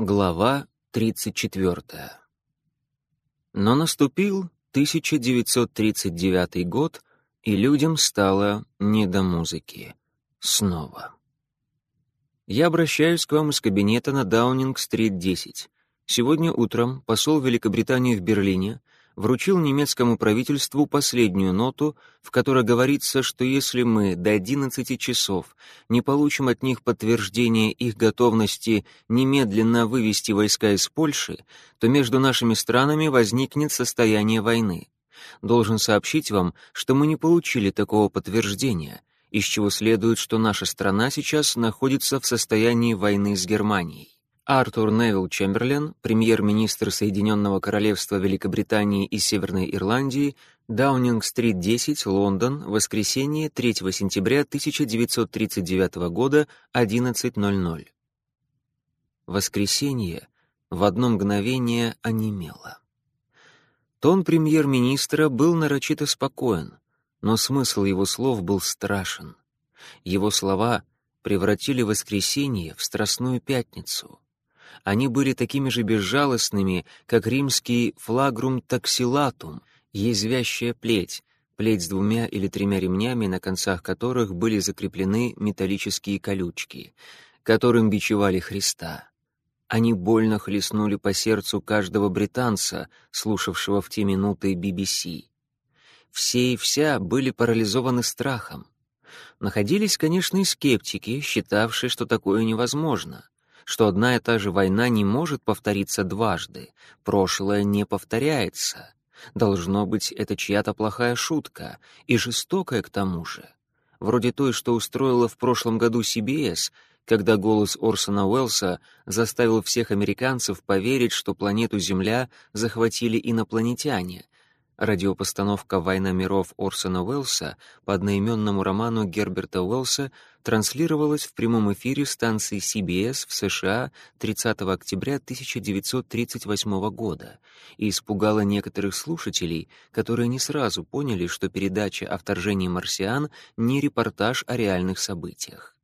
Глава 34. Но наступил 1939 год, и людям стало не до музыки. Снова. Я обращаюсь к вам из кабинета на Даунинг-стрит 10. Сегодня утром посол Великобритании в Берлине вручил немецкому правительству последнюю ноту, в которой говорится, что если мы до 11 часов не получим от них подтверждение их готовности немедленно вывести войска из Польши, то между нашими странами возникнет состояние войны. Должен сообщить вам, что мы не получили такого подтверждения, из чего следует, что наша страна сейчас находится в состоянии войны с Германией. Артур Невилл Чемберлен, премьер-министр Соединенного Королевства Великобритании и Северной Ирландии, Даунинг-стрит 10, Лондон, воскресенье, 3 сентября 1939 года, 11.00. Воскресенье в одно мгновение онемело. Тон премьер-министра был нарочито спокоен, но смысл его слов был страшен. Его слова превратили воскресенье в Страстную Пятницу — они были такими же безжалостными, как римский флагрум таксилатум, язвящая плеть, плеть с двумя или тремя ремнями, на концах которых были закреплены металлические колючки, которым бичевали Христа. Они больно хлестнули по сердцу каждого британца, слушавшего в те минуты BBC. Все и вся были парализованы страхом. Находились, конечно, и скептики, считавшие, что такое невозможно что одна и та же война не может повториться дважды, прошлое не повторяется. Должно быть, это чья-то плохая шутка, и жестокая к тому же. Вроде той, что устроила в прошлом году CBS, когда голос Орсона Уэллса заставил всех американцев поверить, что планету Земля захватили инопланетяне — Радиопостановка «Война миров» Орсона Уэллса по одноименному роману Герберта Уэллса транслировалась в прямом эфире станции CBS в США 30 октября 1938 года и испугала некоторых слушателей, которые не сразу поняли, что передача о вторжении марсиан не репортаж о реальных событиях.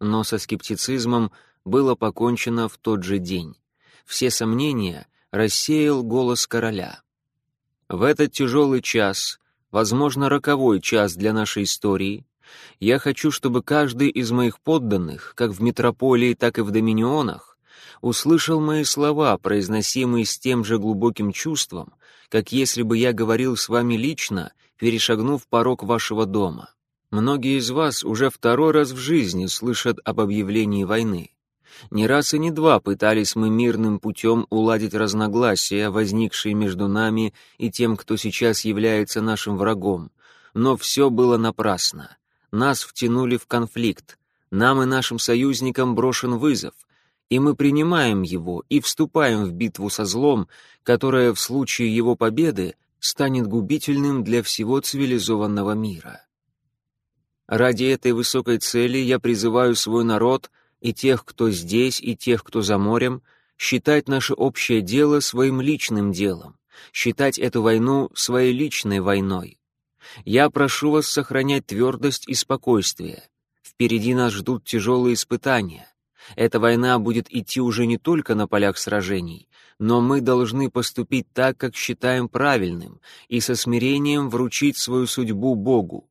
Но со скептицизмом было покончено в тот же день. Все сомнения рассеял голос короля — в этот тяжелый час, возможно, роковой час для нашей истории, я хочу, чтобы каждый из моих подданных, как в метрополии, так и в доминионах, услышал мои слова, произносимые с тем же глубоким чувством, как если бы я говорил с вами лично, перешагнув порог вашего дома. Многие из вас уже второй раз в жизни слышат об объявлении войны. Не раз и не два пытались мы мирным путем уладить разногласия, возникшие между нами и тем, кто сейчас является нашим врагом. Но все было напрасно. Нас втянули в конфликт. Нам и нашим союзникам брошен вызов. И мы принимаем его и вступаем в битву со злом, которая в случае его победы станет губительным для всего цивилизованного мира. Ради этой высокой цели я призываю свой народ — и тех, кто здесь, и тех, кто за морем, считать наше общее дело своим личным делом, считать эту войну своей личной войной. Я прошу вас сохранять твердость и спокойствие. Впереди нас ждут тяжелые испытания. Эта война будет идти уже не только на полях сражений, но мы должны поступить так, как считаем правильным, и со смирением вручить свою судьбу Богу.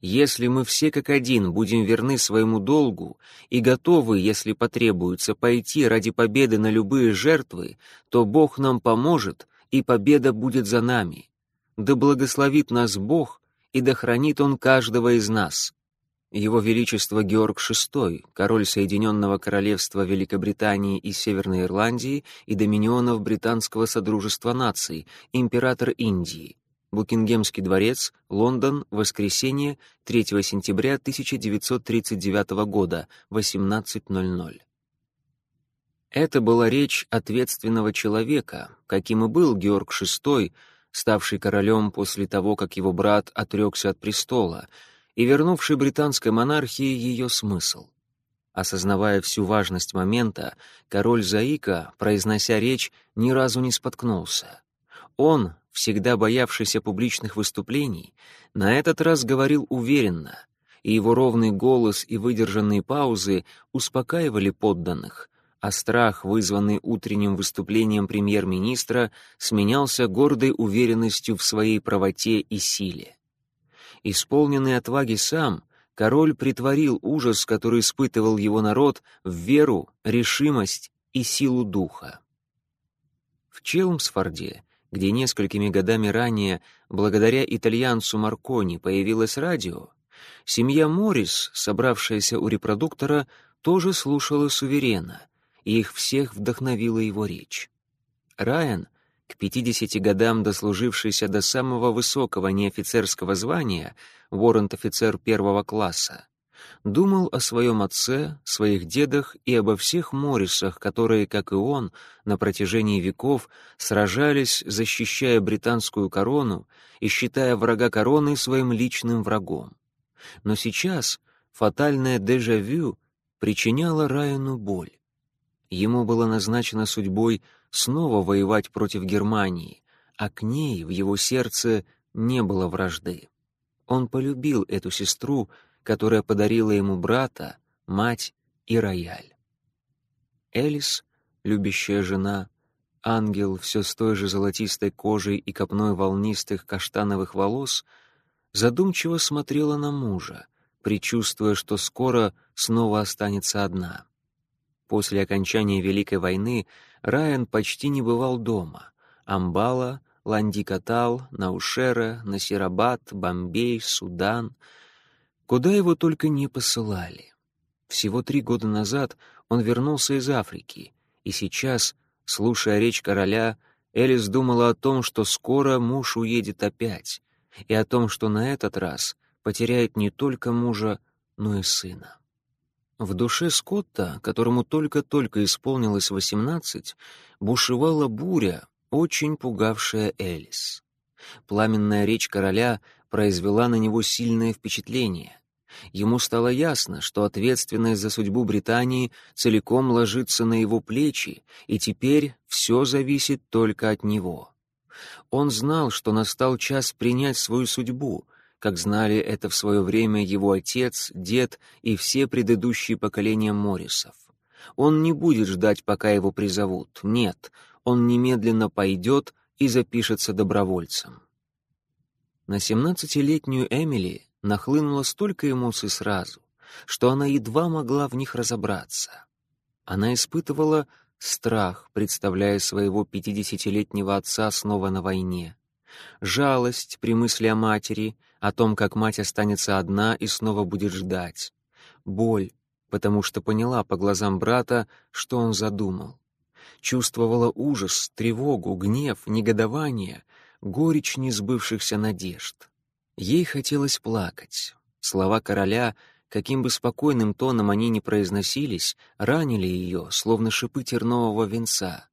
Если мы все как один будем верны своему долгу и готовы, если потребуется, пойти ради победы на любые жертвы, то Бог нам поможет, и победа будет за нами. Да благословит нас Бог, и да хранит Он каждого из нас. Его Величество Георг VI, король Соединенного Королевства Великобритании и Северной Ирландии и доминионов Британского Содружества Наций, император Индии, Букингемский дворец, Лондон, воскресенье, 3 сентября 1939 года, 18.00. Это была речь ответственного человека, каким и был Георг VI, ставший королем после того, как его брат отрекся от престола, и вернувший британской монархии ее смысл. Осознавая всю важность момента, король Заика, произнося речь, ни разу не споткнулся. Он, всегда боявшийся публичных выступлений, на этот раз говорил уверенно, и его ровный голос и выдержанные паузы успокаивали подданных, а страх, вызванный утренним выступлением премьер-министра, сменялся гордой уверенностью в своей правоте и силе. Исполненный отваги сам, король притворил ужас, который испытывал его народ, в веру, решимость и силу духа. В Челмсфорде, где несколькими годами ранее, благодаря итальянцу Маркони, появилось радио, семья Моррис, собравшаяся у репродуктора, тоже слушала суверена, и их всех вдохновила его речь. Райан, к 50 годам дослужившийся до самого высокого неофицерского звания, воррент-офицер первого класса, думал о своем отце, своих дедах и обо всех Моррисах, которые, как и он, на протяжении веков сражались, защищая британскую корону и считая врага короны своим личным врагом. Но сейчас фатальное дежавю причиняло Райану боль. Ему было назначено судьбой снова воевать против Германии, а к ней в его сердце не было вражды. Он полюбил эту сестру, которая подарила ему брата, мать и рояль. Элис, любящая жена, ангел все с той же золотистой кожей и копной волнистых каштановых волос, задумчиво смотрела на мужа, предчувствуя, что скоро снова останется одна. После окончания Великой войны Райан почти не бывал дома. Амбала, Ландикатал, Наушера, Насирабад, Бомбей, Судан — Куда его только не посылали. Всего три года назад он вернулся из Африки, и сейчас, слушая речь короля, Элис думала о том, что скоро муж уедет опять, и о том, что на этот раз потеряет не только мужа, но и сына. В душе Скотта, которому только-только исполнилось восемнадцать, бушевала буря, очень пугавшая Элис. Пламенная речь короля произвела на него сильное впечатление. Ему стало ясно, что ответственность за судьбу Британии целиком ложится на его плечи, и теперь все зависит только от него. Он знал, что настал час принять свою судьбу, как знали это в свое время его отец, дед и все предыдущие поколения Моррисов. Он не будет ждать, пока его призовут. Нет, он немедленно пойдет и запишется добровольцем. На семнадцатилетнюю Эмили нахлынуло столько эмоций сразу, что она едва могла в них разобраться. Она испытывала страх, представляя своего пятидесятилетнего отца снова на войне, жалость при мысли о матери, о том, как мать останется одна и снова будет ждать, боль, потому что поняла по глазам брата, что он задумал. Чувствовала ужас, тревогу, гнев, негодование, горечь несбывшихся надежд. Ей хотелось плакать. Слова короля, каким бы спокойным тоном они ни произносились, ранили ее, словно шипы тернового венца.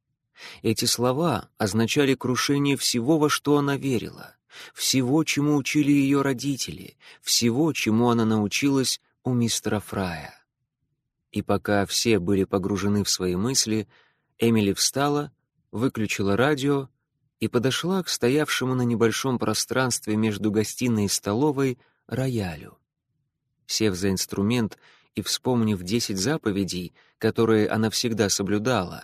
Эти слова означали крушение всего, во что она верила, всего, чему учили ее родители, всего, чему она научилась у мистера Фрая. И пока все были погружены в свои мысли, Эмили встала, выключила радио и подошла к стоявшему на небольшом пространстве между гостиной и столовой роялю. Сев за инструмент и вспомнив десять заповедей, которые она всегда соблюдала,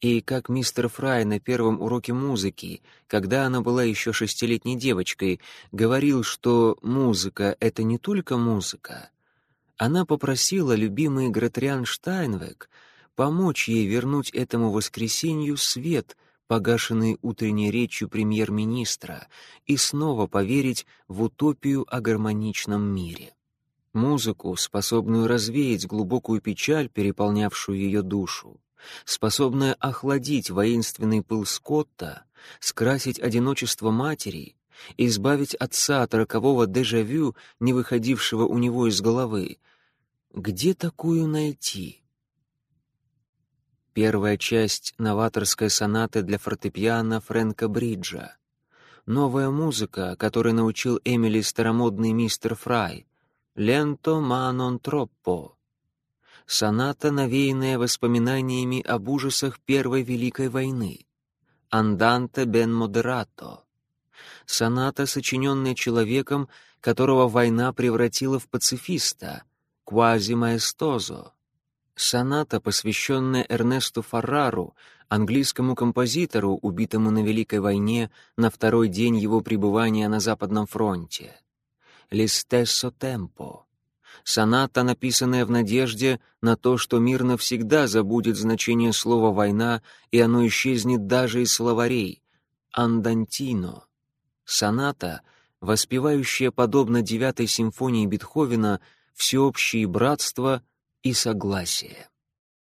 и как мистер Фрай на первом уроке музыки, когда она была еще шестилетней девочкой, говорил, что музыка — это не только музыка, она попросила любимый Гратриан Штайнвек помочь ей вернуть этому воскресенью свет — погашенный утренней речью премьер-министра, и снова поверить в утопию о гармоничном мире. Музыку, способную развеять глубокую печаль, переполнявшую ее душу, способная охладить воинственный пыл Скотта, скрасить одиночество матери, избавить отца от рокового дежавю, не выходившего у него из головы. Где такую найти? Первая часть новаторской сонаты для фортепиано Фрэнка Бриджа. Новая музыка, которой научил Эмили старомодный мистер Фрай. «Ленто ма нон троппо». Соната, навеянная воспоминаниями об ужасах Первой Великой войны. «Анданте бен модерато». Соната, сочиненная человеком, которого война превратила в пацифиста. «Квази маэстозо». Соната, посвященная Эрнесту Фаррару, английскому композитору, убитому на Великой войне на второй день его пребывания на Западном фронте. «Листессо темпо» — соната, написанная в надежде на то, что мир навсегда забудет значение слова «война», и оно исчезнет даже из словарей. «Андантино» — соната, воспевающая, подобно девятой симфонии Бетховена, всеобщее братство и согласие.